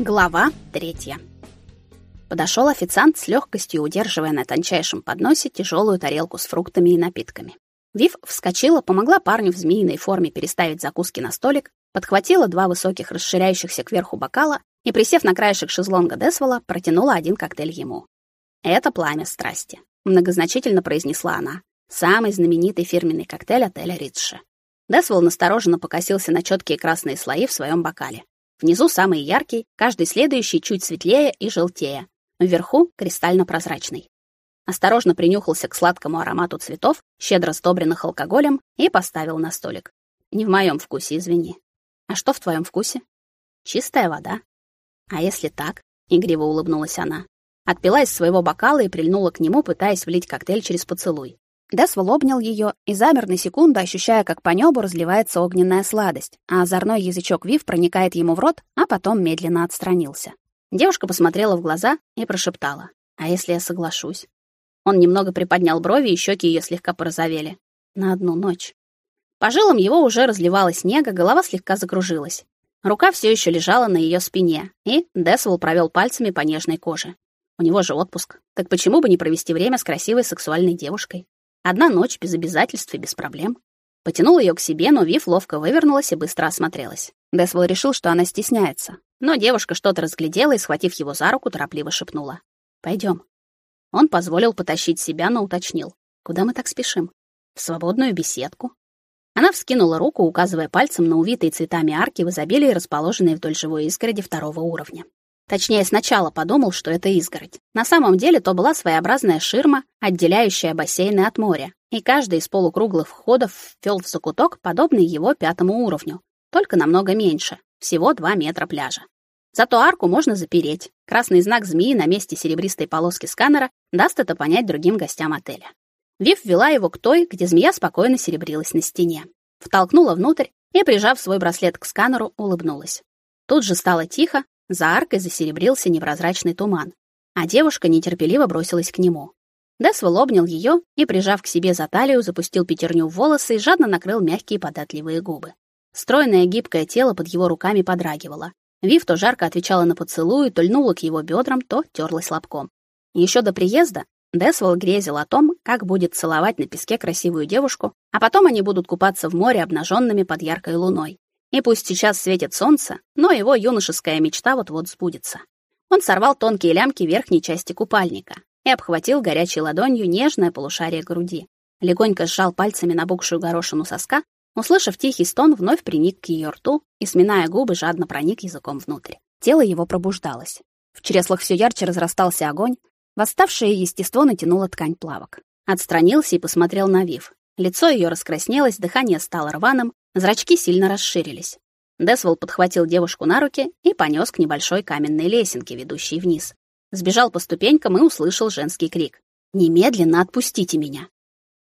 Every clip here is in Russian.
Глава третья. Подошел официант с легкостью, удерживая на тончайшем подносе тяжелую тарелку с фруктами и напитками. Вив вскочила, помогла парню в змеиной форме переставить закуски на столик, подхватила два высоких расширяющихся кверху бокала и, присев на краешек шезлонга Десвола, протянула один коктейль ему. «Это пламя страсти», — многозначительно произнесла она. «Самый знаменитый фирменный коктейль отеля Ридши». Десвол настороженно покосился на четкие красные слои в своем бокале. Внизу самый яркий, каждый следующий чуть светлее и желтее. Вверху кристально-прозрачный. Осторожно принюхался к сладкому аромату цветов, щедро сдобренных алкоголем, и поставил на столик. Не в моем вкусе, извини. А что в твоем вкусе? Чистая вода. А если так? Игриво улыбнулась она. Отпила из своего бокала и прильнула к нему, пытаясь влить коктейль через поцелуй. Десвол обнял ее и замер на секунду, ощущая, как по небу разливается огненная сладость, а озорной язычок Вив проникает ему в рот, а потом медленно отстранился. Девушка посмотрела в глаза и прошептала: "А если я соглашусь?" Он немного приподнял брови, и щеки ее слегка порозовели. На одну ночь. По жилам его уже разливалась снега, голова слегка закружилась. Рука все еще лежала на ее спине, и Десвол провел пальцами по нежной коже. У него же отпуск. Так почему бы не провести время с красивой сексуальной девушкой? Одна ночь без обязательств и без проблем. Потянул ее к себе, но Вив ловко вывернулась и быстро осмотрелась. Десвол решил, что она стесняется. Но девушка что-то разглядела и, схватив его за руку, торопливо шепнула. «Пойдем». Он позволил потащить себя, но уточнил. «Куда мы так спешим?» «В свободную беседку». Она вскинула руку, указывая пальцем на увитые цветами арки в изобилии, расположенные вдоль живой изгороди второго уровня. Точнее, сначала подумал, что это изгородь. На самом деле то была своеобразная ширма, отделяющая бассейны от моря, и каждый из полукруглых входов ввел в закуток, подобный его пятому уровню, только намного меньше, всего 2 метра пляжа. Зато арку можно запереть. Красный знак змеи на месте серебристой полоски сканера даст это понять другим гостям отеля. Вив ввела его к той, где змея спокойно серебрилась на стене. Втолкнула внутрь и, прижав свой браслет к сканеру, улыбнулась. Тут же стало тихо, за аркой засеребрился непрозрачный туман, а девушка нетерпеливо бросилась к нему. Десвелл обнял ее и, прижав к себе за талию, запустил пятерню в волосы и жадно накрыл мягкие податливые губы. Стройное гибкое тело под его руками подрагивало. Вив то жарко отвечала на поцелуи, то льнула к его бедрам, то терлась лобком. Еще до приезда Десвелл грезил о том, как будет целовать на песке красивую девушку, а потом они будут купаться в море обнаженными под яркой луной. И пусть сейчас светит солнце, но его юношеская мечта вот-вот сбудется. Он сорвал тонкие лямки верхней части купальника и обхватил горячей ладонью нежное полушарие груди. Легонько сжал пальцами набухшую горошину соска, услышав тихий стон, вновь приник к ее рту и, сминая губы, жадно проник языком внутрь. Тело его пробуждалось. В чреслах все ярче разрастался огонь, восставшее естество натянуло ткань плавок. Отстранился и посмотрел на Вив. Лицо ее раскраснелось, дыхание стало рваным, Зрачки сильно расширились. Десвол подхватил девушку на руки и понес к небольшой каменной лесенке, ведущей вниз. Сбежал по ступенькам и услышал женский крик. «Немедленно отпустите меня!»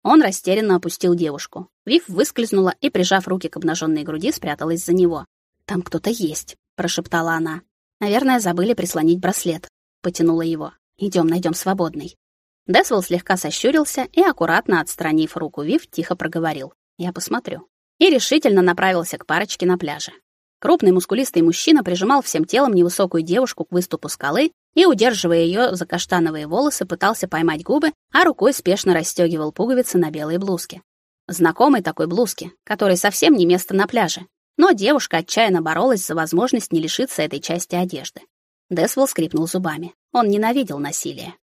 Он растерянно опустил девушку. Вив выскользнула и, прижав руки к обнаженной груди, спряталась за него. «Там кто-то есть», — прошептала она. «Наверное, забыли прислонить браслет». Потянула его. «Идем, найдем свободный». Десвол слегка сощурился и, аккуратно отстранив руку Вив, тихо проговорил. «Я посмотрю» и решительно направился к парочке на пляже. Крупный мускулистый мужчина прижимал всем телом невысокую девушку к выступу скалы и, удерживая ее за каштановые волосы, пытался поймать губы, а рукой спешно расстегивал пуговицы на белой блузке. Знакомой такой блузке, которой совсем не место на пляже. Но девушка отчаянно боролась за возможность не лишиться этой части одежды. Десвелл скрипнул зубами. Он ненавидел насилие.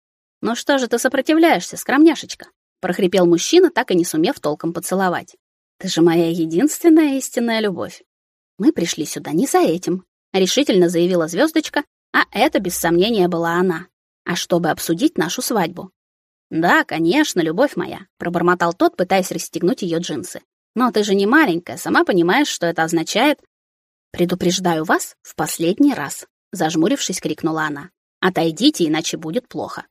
«Ну что же ты сопротивляешься, скромняшечка?» прохрипел мужчина, так и не сумев толком поцеловать. Ты же моя единственная истинная любовь. Мы пришли сюда не за этим, решительно заявила звездочка, а это без сомнения была она. А чтобы обсудить нашу свадьбу. Да, конечно, любовь моя, пробормотал тот, пытаясь расстегнуть ее джинсы. Но ты же не маленькая, сама понимаешь, что это означает. Предупреждаю вас в последний раз, зажмурившись, крикнула она. Отойдите, иначе будет плохо.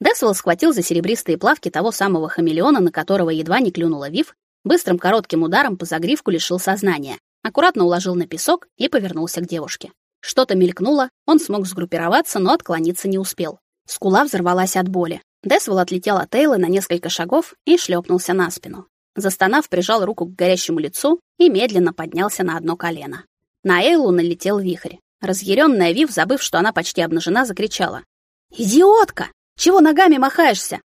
Десвелл схватил за серебристые плавки того самого хамелеона, на которого едва не клюнула Вив, Быстрым коротким ударом по загривку лишил сознания, аккуратно уложил на песок и повернулся к девушке. Что-то мелькнуло, он смог сгруппироваться, но отклониться не успел. Скула взорвалась от боли. Десвелл отлетел от Эйлы на несколько шагов и шлепнулся на спину. Застонав, прижал руку к горящему лицу и медленно поднялся на одно колено. На Эйлу налетел вихрь. Разъяренная Вив, забыв, что она почти обнажена, закричала. «Идиотка! Чего ногами махаешься?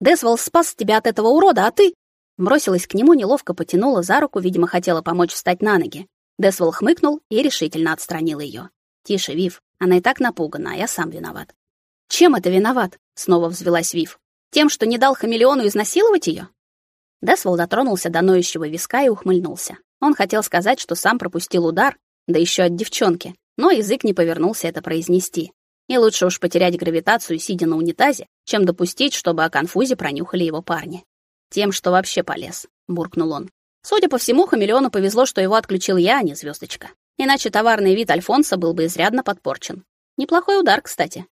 Десвол спас тебя от этого урода, а ты...» Бросилась к нему, неловко потянула за руку, видимо, хотела помочь встать на ноги. Десвол хмыкнул и решительно отстранил ее. «Тише, Вив, она и так напугана, а я сам виноват». «Чем это виноват?» — снова взвелась Вив. «Тем, что не дал хамелеону изнасиловать ее? Десвол дотронулся до ноющего виска и ухмыльнулся. Он хотел сказать, что сам пропустил удар, да еще от девчонки, но язык не повернулся это произнести. И лучше уж потерять гравитацию, сидя на унитазе, чем допустить, чтобы о конфузе пронюхали его парни. Тем, что вообще полез, буркнул он. Судя по всему, хамелеону повезло, что его отключил я, а не звездочка. Иначе товарный вид Альфонса был бы изрядно подпорчен. Неплохой удар, кстати.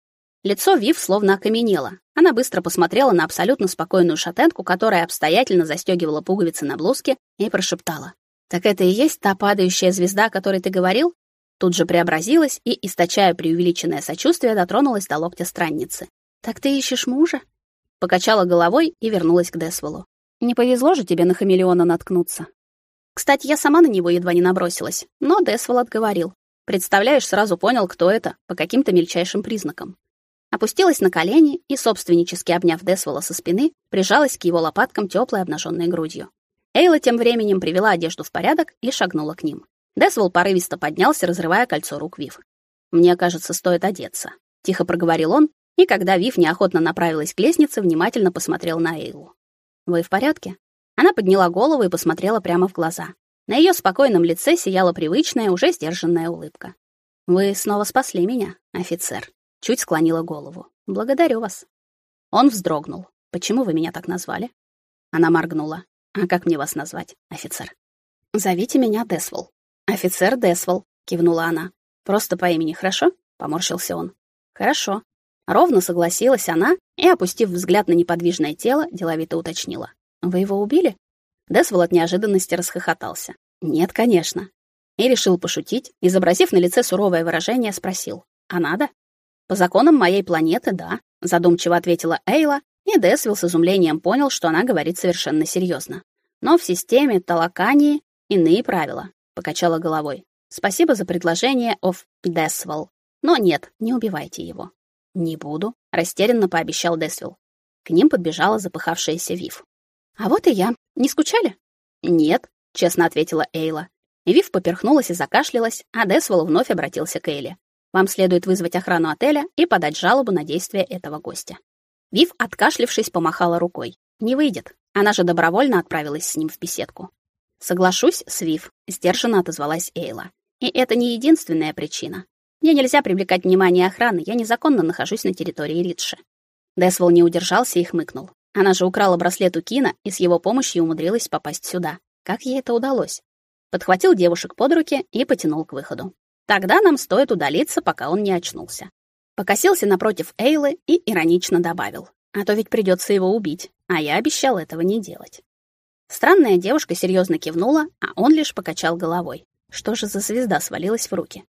Лицо Вив словно окаменело. Она быстро посмотрела на абсолютно спокойную шатенку, которая обстоятельно застегивала пуговицы на блузке, и прошептала: "Так это и есть та падающая звезда, о которой ты говорил?" Тут же преобразилась и, источая преувеличенное сочувствие, дотронулась до локтя странницы. «Так ты ищешь мужа?» Покачала головой и вернулась к Десвелу. «Не повезло же тебе на хамелеона наткнуться». Кстати, я сама на него едва не набросилась, но Десвел отговорил. Представляешь, сразу понял, кто это, по каким-то мельчайшим признакам. Опустилась на колени и, собственнически обняв Десвела со спины, прижалась к его лопаткам теплой обнаженной грудью. Эйла тем временем привела одежду в порядок и шагнула к ним. Десвол порывисто поднялся, разрывая кольцо рук Вив. «Мне кажется, стоит одеться», — тихо проговорил он, и когда Вив неохотно направилась к лестнице, внимательно посмотрел на Эйлу. «Вы в порядке?» Она подняла голову и посмотрела прямо в глаза. На ее спокойном лице сияла привычная, уже сдержанная улыбка. «Вы снова спасли меня, офицер», — чуть склонила голову. «Благодарю вас». Он вздрогнул. «Почему вы меня так назвали?» Она моргнула. «А как мне вас назвать, офицер?» «Зовите меня Десвол», «Офицер Десвол», — кивнула она. «Просто по имени, хорошо?» — поморщился он. «Хорошо». Ровно согласилась она и, опустив взгляд на неподвижное тело, деловито уточнила. «Вы его убили?» Десвол от неожиданности расхохотался. «Нет, конечно». И решил пошутить, изобразив на лице суровое выражение, спросил. «А надо?» «По законам моей планеты, да», — задумчиво ответила Эйла, и Десвил с изумлением понял, что она говорит совершенно серьезно. Но в системе Талакании иные правила покачала головой. Спасибо за предложение of Десвелл. Но нет, не убивайте его. Не буду, растерянно пообещал Десвелл. К ним подбежала запыхавшаяся Вив. А вот и я. Не скучали? Нет, честно ответила Эйла. Вив поперхнулась и закашлялась, а Десвелл вновь обратился к Эйле. Вам следует вызвать охрану отеля и подать жалобу на действия этого гостя. Вив, откашлившись, помахала рукой. Не выйдет. Она же добровольно отправилась с ним в беседку. Соглашусь, Свив, сдержанно отозвалась Эйла. И это не единственная причина. Мне нельзя привлекать внимание охраны, я незаконно нахожусь на территории Ридши. Десвол не удержался и хмыкнул. Она же украла браслет у Кина и с его помощью умудрилась попасть сюда. Как ей это удалось? Подхватил девушек под руки и потянул к выходу. Тогда нам стоит удалиться, пока он не очнулся. Покосился напротив Эйлы и иронично добавил: "А то ведь придется его убить, а я обещал этого не делать". Странная девушка серьезно кивнула, а он лишь покачал головой. Что же за звезда свалилась в руки?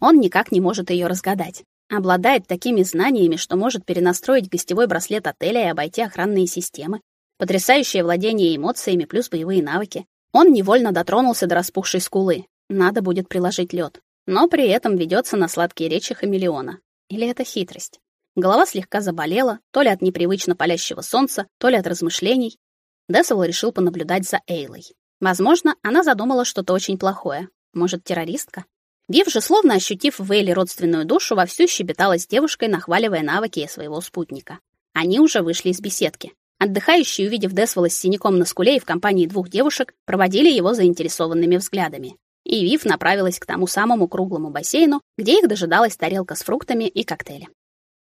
Он никак не может ее разгадать. Обладает такими знаниями, что может перенастроить гостевой браслет отеля и обойти охранные системы. Потрясающее владение эмоциями плюс боевые навыки. Он невольно дотронулся до распухшей скулы. Надо будет приложить лед, но при этом ведется на сладкие речи хамелеона. Или это хитрость? Голова слегка заболела, то ли от непривычно палящего солнца, то ли от размышлений, Десвелл решил понаблюдать за Эйлой. Возможно, она задумала что-то очень плохое. Может, террористка? Вив же, словно ощутив в Эйле родственную душу, вовсю щебетала с девушкой, нахваливая навыки своего спутника. Они уже вышли из беседки. Отдыхающие, увидев Десвелла с синяком на скуле и в компании двух девушек, проводили его заинтересованными взглядами. И Вив направилась к тому самому круглому бассейну, где их дожидалась тарелка с фруктами и коктейли.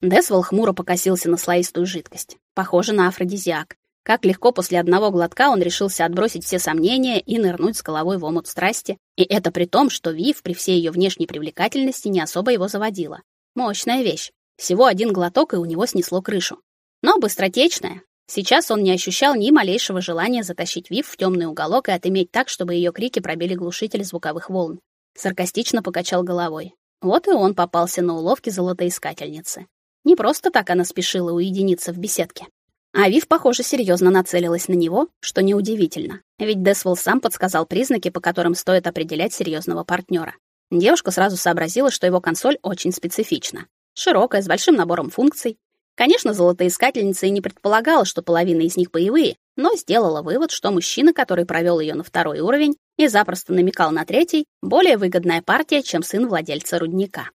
Десвелл хмуро покосился на слоистую жидкость. Похоже на афродизиак. Как легко после одного глотка он решился отбросить все сомнения и нырнуть с головой в омут страсти. И это при том, что Вив при всей ее внешней привлекательности не особо его заводила. Мощная вещь. Всего один глоток, и у него снесло крышу. Но быстротечная. Сейчас он не ощущал ни малейшего желания затащить Вив в темный уголок и отыметь так, чтобы ее крики пробили глушитель звуковых волн. Саркастично покачал головой. Вот и он попался на уловки золотоискательницы. Не просто так она спешила уединиться в беседке. А Вив, похоже, серьезно нацелилась на него, что неудивительно. Ведь Десвелл сам подсказал признаки, по которым стоит определять серьезного партнера. Девушка сразу сообразила, что его консоль очень специфична. Широкая, с большим набором функций. Конечно, золотоискательница и не предполагала, что половина из них боевые, но сделала вывод, что мужчина, который провел ее на второй уровень и запросто намекал на третий, более выгодная партия, чем сын владельца рудника.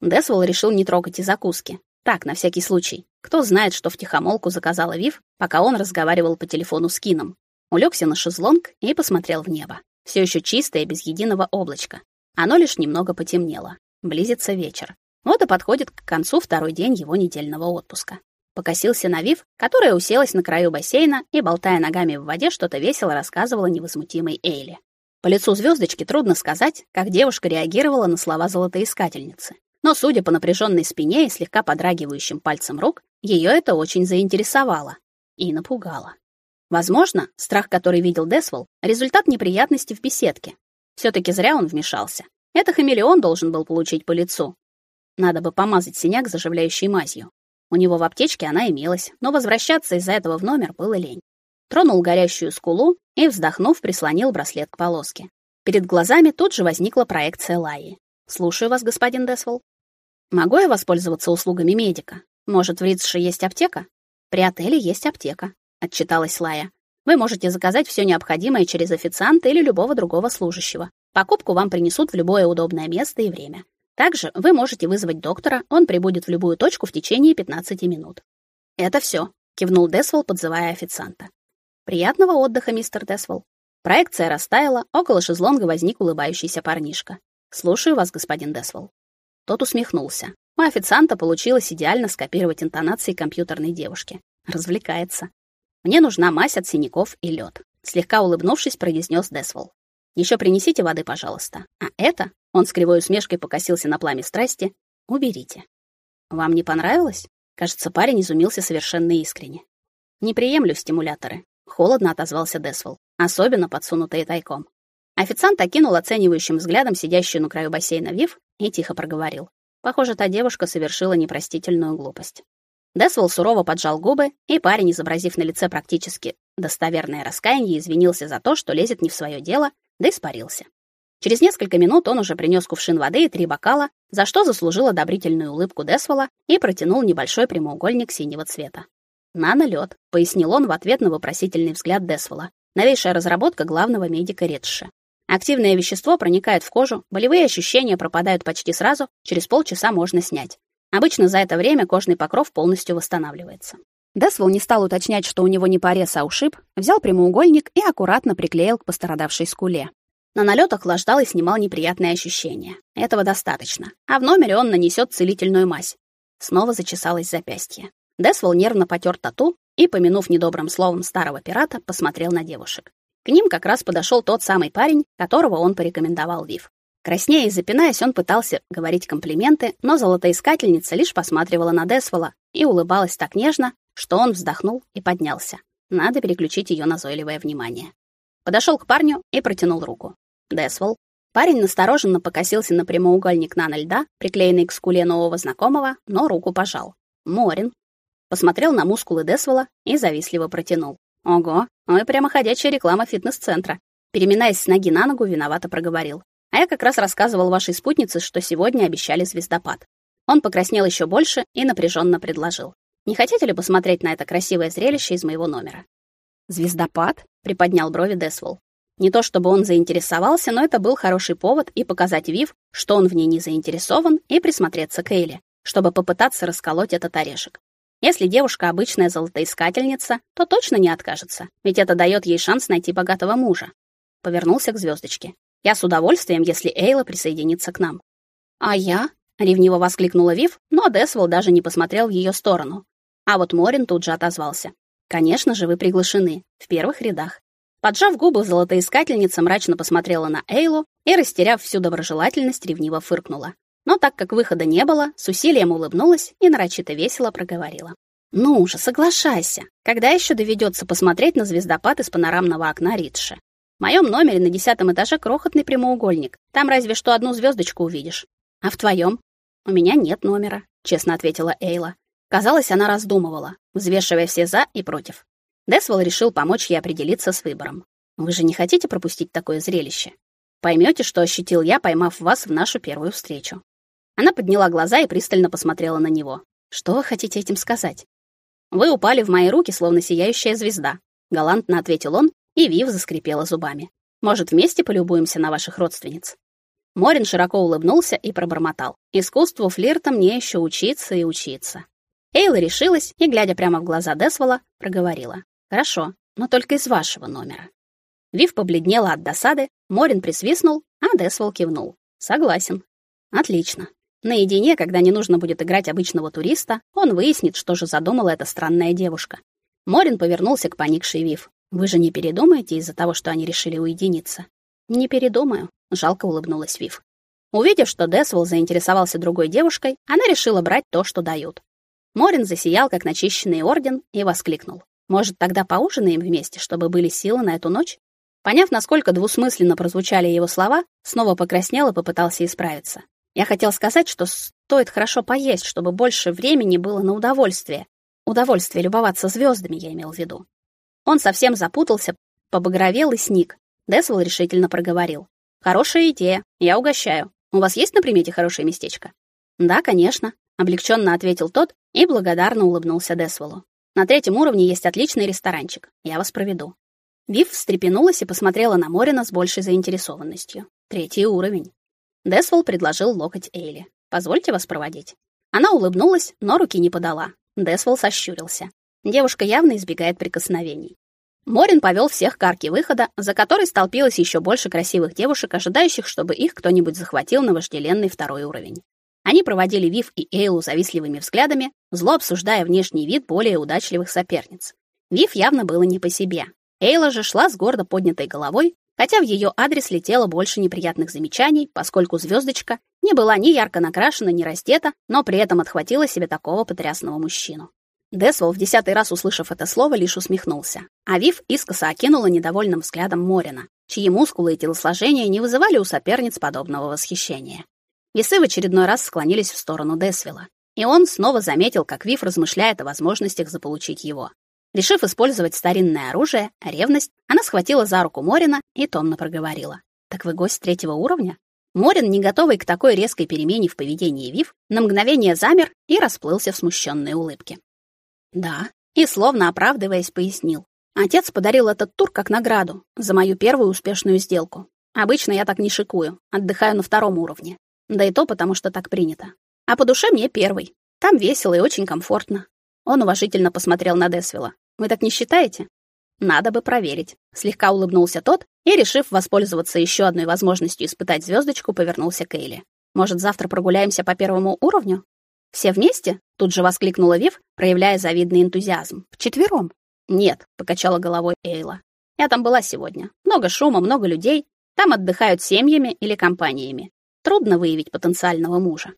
Десвол решил не трогать и закуски. Так, на всякий случай. Кто знает, что втихомолку заказала Вив, пока он разговаривал по телефону с Кином. Улегся на шезлонг и посмотрел в небо. Все еще чистое, без единого облачка. Оно лишь немного потемнело. Близится вечер. Вот и подходит к концу второй день его недельного отпуска. Покосился на Вив, которая уселась на краю бассейна и, болтая ногами в воде, что-то весело рассказывала невозмутимой Эйли. По лицу звездочки трудно сказать, как девушка реагировала на слова золотоискательницы. Но, судя по напряженной спине и слегка подрагивающим пальцам рук, ее это очень заинтересовало и напугало. Возможно, страх, который видел Десвол, результат неприятностей в беседке. все таки зря он вмешался. Это хамелеон должен был получить по лицу, надо бы помазать синяк заживляющей мазью. У него в аптечке она имелась, но возвращаться из-за этого в номер было лень. Тронул горящую скулу и, вздохнув, прислонил браслет к полоске. Перед глазами тут же возникла проекция Лаи. «Слушаю вас, господин Десвол. Могу я воспользоваться услугами медика? Может, в Ридше есть аптека?» «При отеле есть аптека», — отчиталась Лая. «Вы можете заказать все необходимое через официанта или любого другого служащего. Покупку вам принесут в любое удобное место и время. Также вы можете вызвать доктора, он прибудет в любую точку в течение 15 минут. Это все, кивнул Десвол, подзывая официанта. Приятного отдыха, мистер Десвол. Проекция растаяла, около шезлонга возник улыбающийся парнишка. Слушаю вас, господин Десвол. Тот усмехнулся. У официанта получилось идеально скопировать интонации компьютерной девушки. Развлекается. Мне нужна мазь от синяков и лед. Слегка улыбнувшись, произнес Десвол. Еще принесите воды, пожалуйста. А это он с кривой усмешкой покосился на пламя страсти. Уберите. Вам не понравилось? Кажется, парень изумился совершенно искренне. Не приемлю стимуляторы, холодно отозвался Десвол, особенно подсунутые тайком. Официант окинул оценивающим взглядом сидящую на краю бассейна Вив и тихо проговорил: "Похоже, та девушка совершила непростительную глупость". Десвол сурово поджал губы, и парень, изобразив на лице практически достоверное раскаяние, извинился за то, что лезет не в свое дело, да испарился. Через несколько минут он уже принес кувшин воды и три бокала, за что заслужил одобрительную улыбку Десвола и протянул небольшой прямоугольник синего цвета. «Нанолёд», — пояснил он в ответ на вопросительный взгляд Десвола. Новейшая разработка главного медика Редши. Активное вещество проникает в кожу, болевые ощущения пропадают почти сразу, через полчаса можно снять. Обычно за это время кожный покров полностью восстанавливается. Десвол не стал уточнять, что у него не порез, а ушиб, взял прямоугольник и аккуратно приклеил к пострадавшей скуле. На налет охлаждал и снимал неприятные ощущения. Этого достаточно. А в номере он нанесет целительную мазь. Снова зачесалось запястье. Десвол нервно потер тату и, помянув недобрым словом старого пирата, посмотрел на девушек. К ним как раз подошел тот самый парень, которого он порекомендовал Вив. Краснея и запинаясь, он пытался говорить комплименты, но золотоискательница лишь посматривала на Десвола и улыбалась так нежно, что он вздохнул и поднялся. Надо переключить ее назойливое внимание подошел к парню и протянул руку. Десвол. Парень настороженно покосился на прямоугольник нано льда, приклеенный к скуле нового знакомого, но руку пожал. Морин. Посмотрел на мускулы Десвола и завистливо протянул. Ого, ой, прямо ходячая реклама фитнес-центра. Переминаясь с ноги на ногу, виновато проговорил. А я как раз рассказывал вашей спутнице, что сегодня обещали звездопад. Он покраснел еще больше и напряженно предложил: "Не хотите ли посмотреть на это красивое зрелище из моего номера?" Звездопад? приподнял брови Десвол. Не то чтобы он заинтересовался, но это был хороший повод и показать Вив, что он в ней не заинтересован, и присмотреться к Эйле, чтобы попытаться расколоть этот орешек. Если девушка обычная золотоискательница, то точно не откажется, ведь это дает ей шанс найти богатого мужа. Повернулся к звездочке. Я с удовольствием, если Эйла присоединится к нам. А я? ревниво воскликнула Вив, но Десвол даже не посмотрел в ее сторону. А вот Морин тут же отозвался. Конечно же, вы приглашены в первых рядах. Поджав губы, золотоискательница мрачно посмотрела на Эйлу и, растеряв всю доброжелательность, ревниво фыркнула. Так как выхода не было, с усилием улыбнулась и нарочито весело проговорила: "Ну уже соглашайся. Когда еще доведется посмотреть на звездопад из панорамного окна Ридши? В моем номере на десятом этаже крохотный прямоугольник. Там разве что одну звездочку увидишь. А в твоем? У меня нет номера, честно ответила Эйла. Казалось, она раздумывала, взвешивая все за и против. Десвол решил помочь ей определиться с выбором. Вы же не хотите пропустить такое зрелище? Поймете, что ощутил я, поймав вас в нашу первую встречу. Она подняла глаза и пристально посмотрела на него. Что вы хотите этим сказать? Вы упали в мои руки, словно сияющая звезда, галантно ответил он, и Вив заскрипела зубами. Может, вместе полюбуемся на ваших родственниц? Морин широко улыбнулся и пробормотал: "Искусству флирта мне еще учиться и учиться". Эйла решилась и, глядя прямо в глаза Десвола, проговорила: "Хорошо, но только из вашего номера". Вив побледнела от досады, Морин присвистнул, а Десвол кивнул. "Согласен". "Отлично. Наедине, когда не нужно будет играть обычного туриста, он выяснит, что же задумала эта странная девушка". Морин повернулся к поникшей Вив. Вы же не передумаете из-за того, что они решили уединиться? Не передумаю, жалко улыбнулась Вив. Увидев, что Десвол заинтересовался другой девушкой, она решила брать то, что дают. Морин засиял, как начищенный орден, и воскликнул: "Может, тогда поужинаем вместе, чтобы были силы на эту ночь?" Поняв, насколько двусмысленно прозвучали его слова, снова покраснел и попытался исправиться. Я хотел сказать, что стоит хорошо поесть, чтобы больше времени было на удовольствие. Удовольствие любоваться звездами, я имел в виду. Он совсем запутался, побагровел и сник. Десвол решительно проговорил: "Хорошая идея. Я угощаю. У вас есть на примете хорошее местечко?" "Да, конечно", облегченно ответил тот и благодарно улыбнулся Десволу. "На третьем уровне есть отличный ресторанчик. Я вас проведу". Вив встрепенулась и посмотрела на Морина с большей заинтересованностью. Третий уровень. Десвол предложил локоть Эйли. "Позвольте вас проводить". Она улыбнулась, но руки не подала. Десвол сощурился. Девушка явно избегает прикосновений. Морин повел всех к арке выхода, за которой столпилось еще больше красивых девушек, ожидающих, чтобы их кто-нибудь захватил на вожделенный второй уровень. Они проводили Вив и Эйлу завистливыми взглядами, зло обсуждая внешний вид более удачливых соперниц. Вив явно было не по себе. Эйла же шла с гордо поднятой головой, хотя в ее адрес летело больше неприятных замечаний, поскольку звездочка не была ни ярко накрашена, ни раздета, но при этом отхватила себе такого потрясного мужчину. Десвол, в десятый раз услышав это слово, лишь усмехнулся. А Вив искоса окинула недовольным взглядом Морина, чьи мускулы и телосложение не вызывали у соперниц подобного восхищения. Весы в очередной раз склонились в сторону Десвела, и он снова заметил, как Вив размышляет о возможностях заполучить его. Решив использовать старинное оружие, ревность, она схватила за руку Морина и томно проговорила: "Так вы гость третьего уровня?" Морин, не готовый к такой резкой перемене в поведении Вив, на мгновение замер и расплылся в смущенной улыбке. Да, и словно оправдываясь, пояснил. Отец подарил этот тур как награду за мою первую успешную сделку. Обычно я так не шикую, отдыхаю на втором уровне. Да и то потому, что так принято. А по душе мне первый. Там весело и очень комфортно. Он уважительно посмотрел на Десвела. Вы так не считаете? Надо бы проверить. Слегка улыбнулся тот и, решив воспользоваться еще одной возможностью испытать звездочку, повернулся к Эйли. Может, завтра прогуляемся по первому уровню? Все вместе? Тут же воскликнула Вив, проявляя завидный энтузиазм. Вчетвером? Нет, покачала головой Эйла. Я там была сегодня. Много шума, много людей. Там отдыхают семьями или компаниями. Трудно выявить потенциального мужа.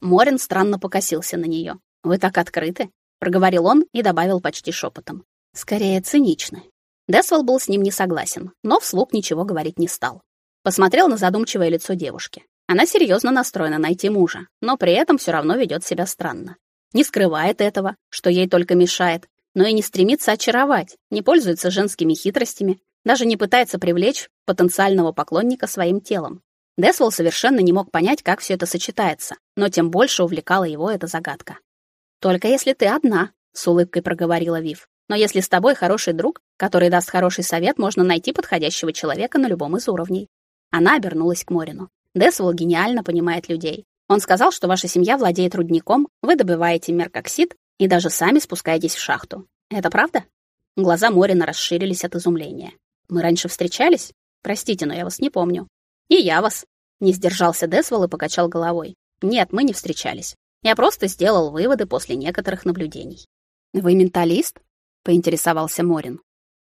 Морин странно покосился на нее. Вы так открыты, проговорил он и добавил почти шепотом. Скорее циничны. Десвол был с ним не согласен, но вслух ничего говорить не стал. Посмотрел на задумчивое лицо девушки. Она серьезно настроена найти мужа, но при этом все равно ведет себя странно. Не скрывает этого, что ей только мешает, но и не стремится очаровать, не пользуется женскими хитростями, даже не пытается привлечь потенциального поклонника своим телом. Десвол совершенно не мог понять, как все это сочетается, но тем больше увлекала его эта загадка. «Только если ты одна», — с улыбкой проговорила Вив. «Но если с тобой хороший друг, который даст хороший совет, можно найти подходящего человека на любом из уровней». Она обернулась к Морину. Десвол гениально понимает людей. Он сказал, что ваша семья владеет рудником, вы добываете меркоксид и даже сами спускаетесь в шахту. Это правда? Глаза Морина расширились от изумления. Мы раньше встречались? Простите, но я вас не помню. И я вас. Не сдержался Десвол и покачал головой. Нет, мы не встречались. Я просто сделал выводы после некоторых наблюдений. Вы менталист? поинтересовался Морин.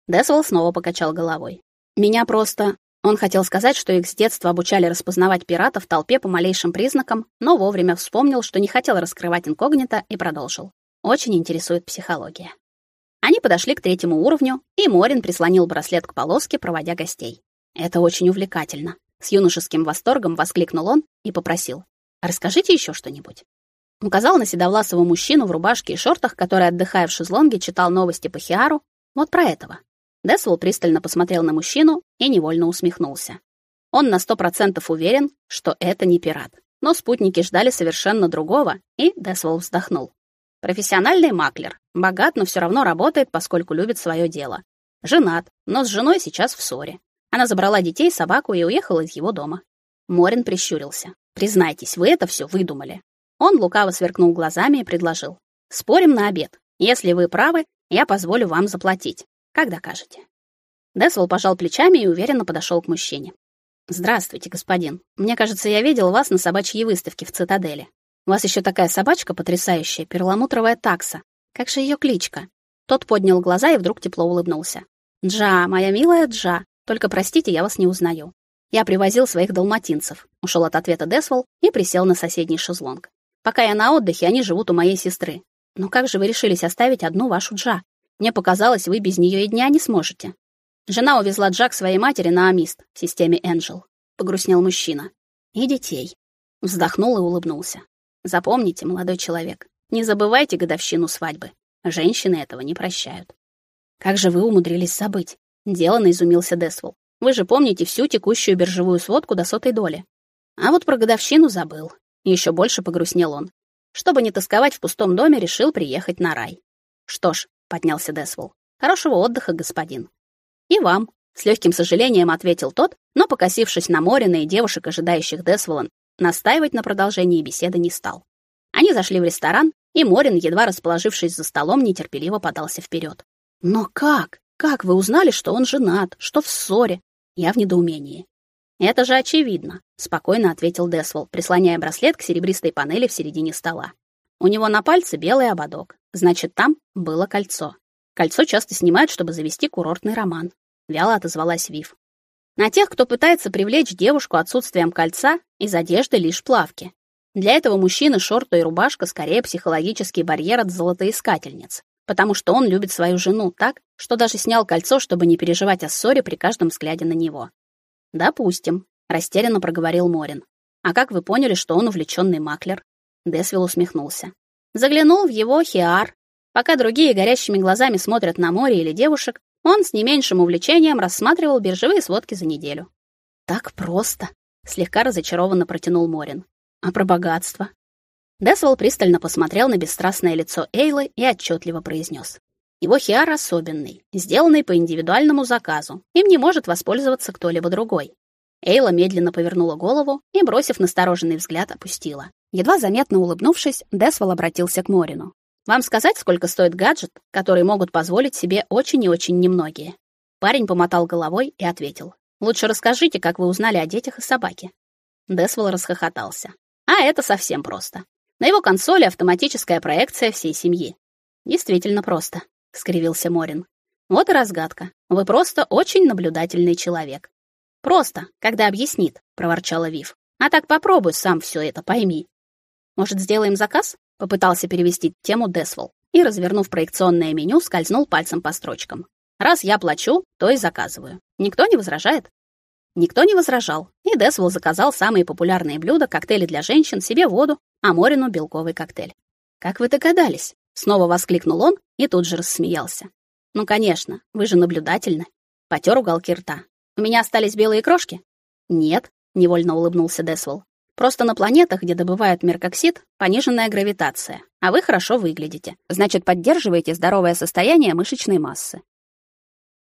Десвол снова покачал головой. Меня просто он хотел сказать, что их с детства обучали распознавать пирата в толпе по малейшим признакам, но вовремя вспомнил, что не хотел раскрывать инкогнито и продолжил. Очень интересует психология. Они подошли к третьему уровню, и Морин прислонил браслет к полоске, проводя гостей. Это очень увлекательно. С юношеским восторгом воскликнул он и попросил: "Расскажите еще что-нибудь". Указал на седовласого мужчину в рубашке и шортах, который, отдыхая в шезлонге, читал новости по Хиару. Вот про этого. Десвол пристально посмотрел на мужчину и невольно усмехнулся. Он на сто процентов уверен, что это не пират. Но спутники ждали совершенно другого, и Десвол вздохнул. Профессиональный маклер. Богат, но все равно работает, поскольку любит свое дело. Женат, но с женой сейчас в ссоре. Она забрала детей, собаку и уехала из его дома. Морин прищурился. Признайтесь, вы это все выдумали. Он лукаво сверкнул глазами и предложил: "Спорим на обед. Если вы правы, я позволю вам заплатить. Как докажете?" Десвол пожал плечами и уверенно подошел к мужчине. Здравствуйте, господин. Мне кажется, я видел вас на собачьей выставке в цитадели. У вас еще такая собачка потрясающая, перламутровая такса. Как же ее кличка? Тот поднял глаза и вдруг тепло улыбнулся. Джа, моя милая Джа. Только простите, я вас не узнаю. Я привозил своих далматинцев. Ушел от ответа Десвол и присел на соседний шезлонг. Пока я на отдыхе, они живут у моей сестры. Но как же вы решились оставить одну вашу Джа? Мне показалось, вы без нее и дня не сможете. Жена увезла Джа к своей матери на Амист в системе Энджел. Погрустнел мужчина. И детей. Вздохнул и улыбнулся. Запомните, молодой человек, не забывайте годовщину свадьбы. Женщины этого не прощают. Как же вы умудрились забыть? Делано изумился Десвол. Вы же помните всю текущую биржевую сводку до сотой доли. А вот про годовщину забыл. Еще больше погрустнел он. Чтобы не тосковать в пустом доме, решил приехать на рай. Что ж, поднялся Десвол. Хорошего отдыха, господин. И вам, с легким сожалением ответил тот, но покосившись на Морина и девушек, ожидающих Десволан, настаивать на продолжении беседы не стал. Они зашли в ресторан, и Морин, едва расположившись за столом, нетерпеливо подался вперед. Но как? Как вы узнали, что он женат, что в ссоре? Я в недоумении. Это же очевидно, спокойно ответил Десвол, прислоняя браслет к серебристой панели в середине стола. У него на пальце белый ободок. Значит, там было кольцо. Кольцо часто снимают, чтобы завести курортный роман. Вяло отозвалась Вив. На тех, кто пытается привлечь девушку отсутствием кольца, из одежды лишь плавки. Для этого мужчины шорты и рубашка скорее психологический барьер от золотоискательниц потому что он любит свою жену так, что даже снял кольцо, чтобы не переживать о ссоре при каждом взгляде на него. Допустим, растерянно проговорил Морин. А как вы поняли, что он увлеченный маклер? Десвилл усмехнулся. Заглянул в его хиар. Пока другие горящими глазами смотрят на море или девушек, он с не меньшим увлечением рассматривал биржевые сводки за неделю. Так просто, слегка разочарованно протянул Морин. А про богатство? Десвол пристально посмотрел на бесстрастное лицо Эйлы и отчетливо произнес: Его хиар особенный, сделанный по индивидуальному заказу. Им не может воспользоваться кто-либо другой. Эйла медленно повернула голову и, бросив настороженный взгляд, опустила. Едва заметно улыбнувшись, Десвол обратился к Морину. Вам сказать, сколько стоит гаджет, который могут позволить себе очень и очень немногие? Парень помотал головой и ответил: Лучше расскажите, как вы узнали о детях и собаке. Десвол расхохотался. А это совсем просто. На его консоли автоматическая проекция всей семьи. Действительно просто, скривился Морин. Вот и разгадка. Вы просто очень наблюдательный человек. Просто, когда объяснит, проворчала Вив. А так попробуй сам все это пойми. Может, сделаем заказ? Попытался перевести тему Десвол и, развернув проекционное меню, скользнул пальцем по строчкам. Раз я плачу, то и заказываю. Никто не возражает? Никто не возражал, и Десвол заказал самые популярные блюда, коктейли для женщин, себе воду, а Морину белковый коктейль. Как вы догадались? Снова воскликнул он и тут же рассмеялся. Ну, конечно, вы же наблюдательны. Потер уголки рта. У меня остались белые крошки? Нет, невольно улыбнулся Десвол. Просто на планетах, где добывают меркоксид, пониженная гравитация, а вы хорошо выглядите. Значит, поддерживаете здоровое состояние мышечной массы.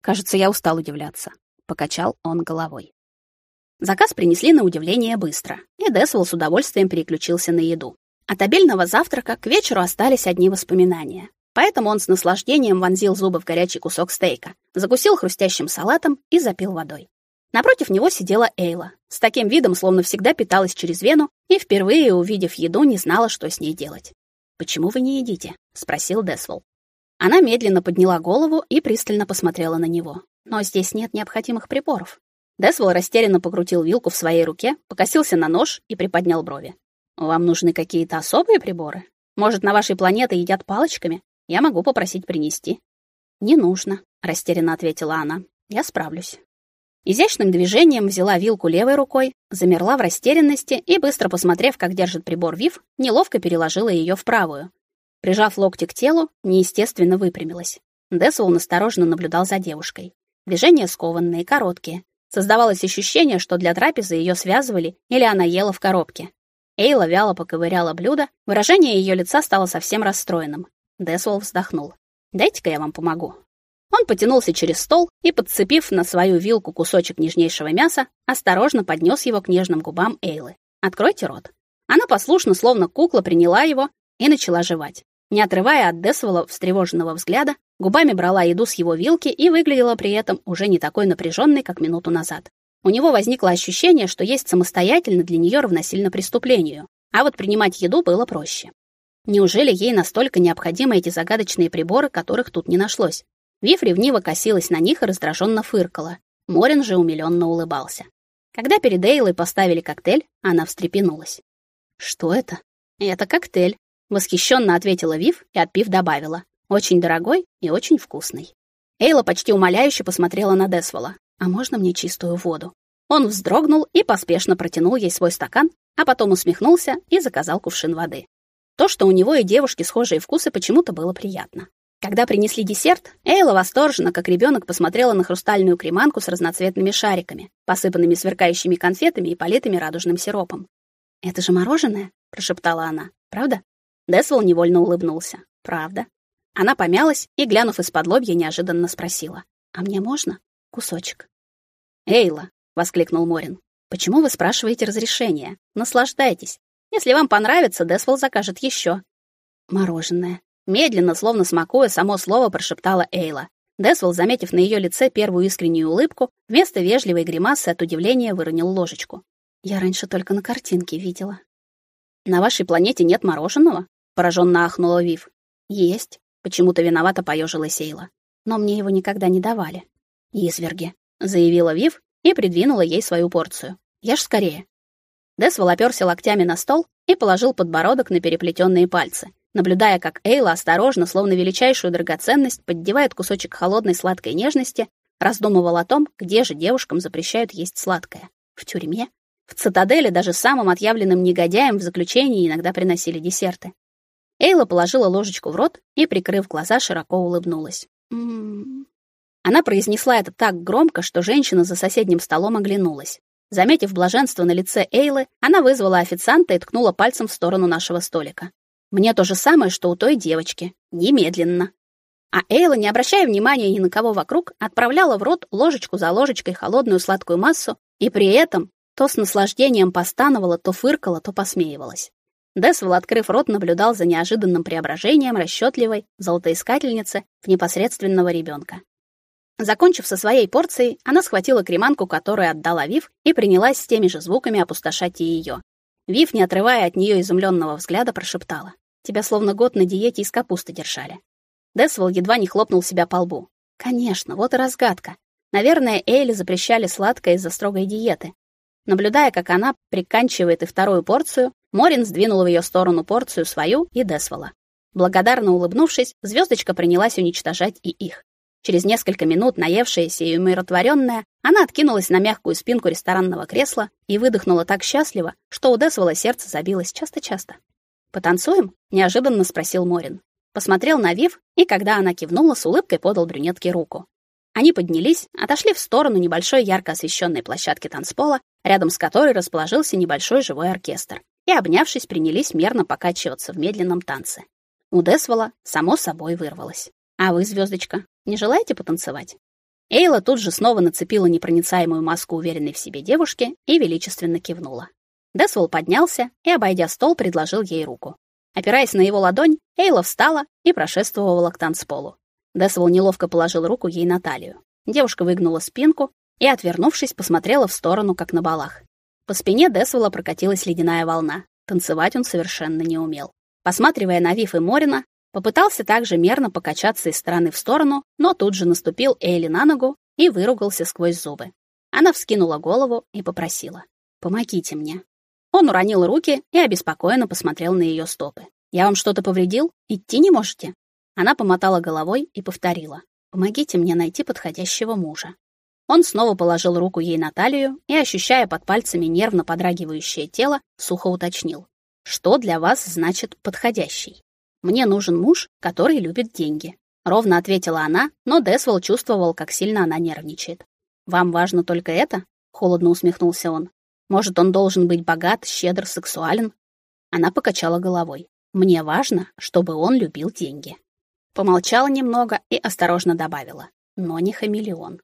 Кажется, я устал удивляться, покачал он головой. Заказ принесли на удивление быстро, и Десвол с удовольствием переключился на еду. От обильного завтрака к вечеру остались одни воспоминания. Поэтому он с наслаждением вонзил зубы в горячий кусок стейка, закусил хрустящим салатом и запил водой. Напротив него сидела Эйла, с таким видом, словно всегда питалась через вену и впервые, увидев еду, не знала, что с ней делать. "Почему вы не едите?" спросил Десвол. Она медленно подняла голову и пристально посмотрела на него. "Но здесь нет необходимых приборов. Десвол растерянно покрутил вилку в своей руке, покосился на нож и приподнял брови. Вам нужны какие-то особые приборы? Может, на вашей планете едят палочками? Я могу попросить принести. Не нужно, растерянно ответила она. Я справлюсь. Изящным движением взяла вилку левой рукой, замерла в растерянности и быстро посмотрев, как держит прибор Вив, неловко переложила ее в правую. Прижав локти к телу, неестественно выпрямилась. Десвол настороженно наблюдал за девушкой. Движения скованные, короткие, Создавалось ощущение, что для трапезы ее связывали или она ела в коробке. Эйла вяло поковыряла блюдо, выражение ее лица стало совсем расстроенным. Десвол вздохнул. «Дайте-ка я вам помогу». Он потянулся через стол и, подцепив на свою вилку кусочек нежнейшего мяса, осторожно поднес его к нежным губам Эйлы. «Откройте рот». Она послушно, словно кукла, приняла его и начала жевать. Не отрывая от Десвола встревоженного взгляда, губами брала еду с его вилки и выглядела при этом уже не такой напряженной, как минуту назад. У него возникло ощущение, что есть самостоятельно для нее равносильно преступлению, а вот принимать еду было проще. Неужели ей настолько необходимы эти загадочные приборы, которых тут не нашлось? Вив ревниво косилась на них и раздраженно фыркала. Морин же умилённо улыбался. Когда перед Эйлой поставили коктейль, она встрепенулась. Что это? Это коктейль, восхищенно ответила Вив и отпив добавила: очень дорогой и очень вкусный. Эйла почти умоляюще посмотрела на Десвола. А можно мне чистую воду? Он вздрогнул и поспешно протянул ей свой стакан, а потом усмехнулся и заказал кувшин воды. То, что у него и девушки схожие вкусы, почему-то было приятно. Когда принесли десерт, Эйла восторженно, как ребенок, посмотрела на хрустальную креманку с разноцветными шариками, посыпанными сверкающими конфетами и политыми радужным сиропом. «Это же мороженое?» — прошептала она. «Правда?» Десвол невольно улыбнулся. «Правда». Она помялась и, глянув из-под лобья, неожиданно спросила. «А мне можно? Кусочек?» «Эйла!» — воскликнул Морин. «Почему вы спрашиваете разрешения? Наслаждайтесь. Если вам понравится, Десвол закажет еще». «Мороженое». Медленно, словно смакуя, само слово прошептала Эйла. Десвол, заметив на ее лице первую искреннюю улыбку, вместо вежливой гримасы от удивления выронил ложечку. Я раньше только на картинке видела. На вашей планете нет мороженого? пораженно ахнула Вив. Есть, почему-то виновато поежилась Эйла. Но мне его никогда не давали. Изверги, заявила Вив и придвинула ей свою порцию. Ешь скорее. Десвол оперся локтями на стол и положил подбородок на переплетенные пальцы, наблюдая, как Эйла осторожно, словно величайшую драгоценность, поддевает кусочек холодной сладкой нежности, раздумывал о том, где же девушкам запрещают есть сладкое. В тюрьме? В цитадели даже самым отъявленным негодяям в заключении иногда приносили десерты. Эйла положила ложечку в рот и, прикрыв глаза, широко улыбнулась. «М-м-м». Она произнесла это так громко, что женщина за соседним столом оглянулась. Заметив блаженство на лице Эйлы, она вызвала официанта и ткнула пальцем в сторону нашего столика. Мне то же самое, что у той девочки. Немедленно. А Эйла, не обращая внимания ни на кого вокруг, отправляла в рот ложечку за ложечкой холодную сладкую массу и при этом то с наслаждением постановала, то фыркала, то посмеивалась. Десвол, открыв рот, наблюдал за неожиданным преображением расчетливой золотоискательницы в непосредственного ребенка. Закончив со своей порцией, она схватила креманку, которую отдала Вив, и принялась с теми же звуками опустошать и ее. Вив, не отрывая от нее изумленного взгляда, прошептала: "Тебя словно год на диете из капусты держали". Десвол едва не хлопнул себя по лбу. Конечно, вот и разгадка. Наверное, Эйли запрещали сладкое из-за строгой диеты, Наблюдая, как она приканчивает и вторую порцию, Морин сдвинул в ее сторону порцию свою и Десвола. Благодарно улыбнувшись, звездочка принялась уничтожать и их. Через несколько минут, наевшаяся и умиротворенная, она откинулась на мягкую спинку ресторанного кресла и выдохнула так счастливо, что у Десвола сердце забилось часто-часто. «Потанцуем?» — неожиданно спросил Морин. Посмотрел на Вив, и когда она кивнула, с улыбкой подал брюнетке руку. Они поднялись, отошли в сторону небольшой ярко освещенной площадки танцпола, рядом с которой расположился небольшой живой оркестр, и, обнявшись, принялись мерно покачиваться в медленном танце. У Десвола само собой вырвалось. «А вы, звездочка, не желаете потанцевать?» Эйла тут же снова нацепила непроницаемую маску уверенной в себе девушки и величественно кивнула. Десвол поднялся и, обойдя стол, предложил ей руку. Опираясь на его ладонь, Эйла встала и прошествовала к танцполу. Десвол неловко положил руку ей на талию. Девушка выгнула спинку и, отвернувшись, посмотрела в сторону, как на балах. По спине Десвола прокатилась ледяная волна. Танцевать он совершенно не умел. Посматривая на Вив и Морина, попытался также мерно покачаться из стороны в сторону, но тут же наступил Эйли на ногу и выругался сквозь зубы. Она вскинула голову и попросила: "Помогите мне". Он уронил руки и обеспокоенно посмотрел на ее стопы. "Я вам что-то повредил? Идти не можете?" Она помотала головой и повторила: "Помогите мне найти подходящего мужа". Он снова положил руку ей на талию и, ощущая под пальцами нервно подрагивающее тело, сухо уточнил: "Что для вас значит подходящий?" "Мне нужен муж, который любит деньги", ровно ответила она, но Десвол чувствовал, как сильно она нервничает. Вам важно только это? Холодно усмехнулся он. Может, он должен быть богат, щедр, сексуален? Она покачала головой. Мне важно, чтобы он любил деньги. Помолчала немного и осторожно добавила: "Но не хамелеон".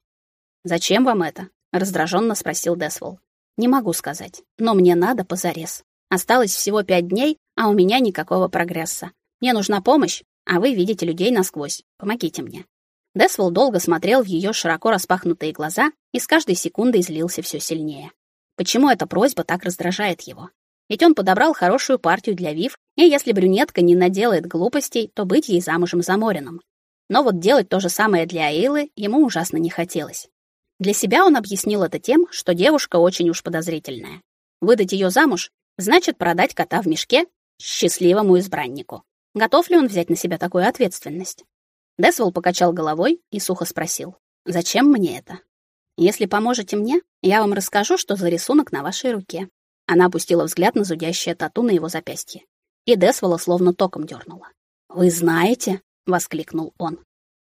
"Зачем вам это?" раздраженно спросил Десвол. "Не могу сказать, но мне надо позарез. Осталось всего пять дней, а у меня никакого прогресса. Мне нужна помощь, а вы видите людей насквозь. Помогите мне". Десвол долго смотрел в ее широко распахнутые глаза и с каждой секундой злился все сильнее. Почему эта просьба так раздражает его? Ведь он подобрал хорошую партию для Вив, и если брюнетка не наделает глупостей, то быть ей замужем за Морином. Но вот делать то же самое для Эйлы ему ужасно не хотелось. Для себя он объяснил это тем, что девушка очень уж подозрительная. Выдать ее замуж значит продать кота в мешке счастливому избраннику. Готов ли он взять на себя такую ответственность? Десвол покачал головой и сухо спросил: "Зачем мне это? Если поможете мне, я вам расскажу, что за рисунок на вашей руке. Она опустила взгляд на зудящее тату на его запястье. И Десвола словно током дернула. «Вы знаете?» — воскликнул он.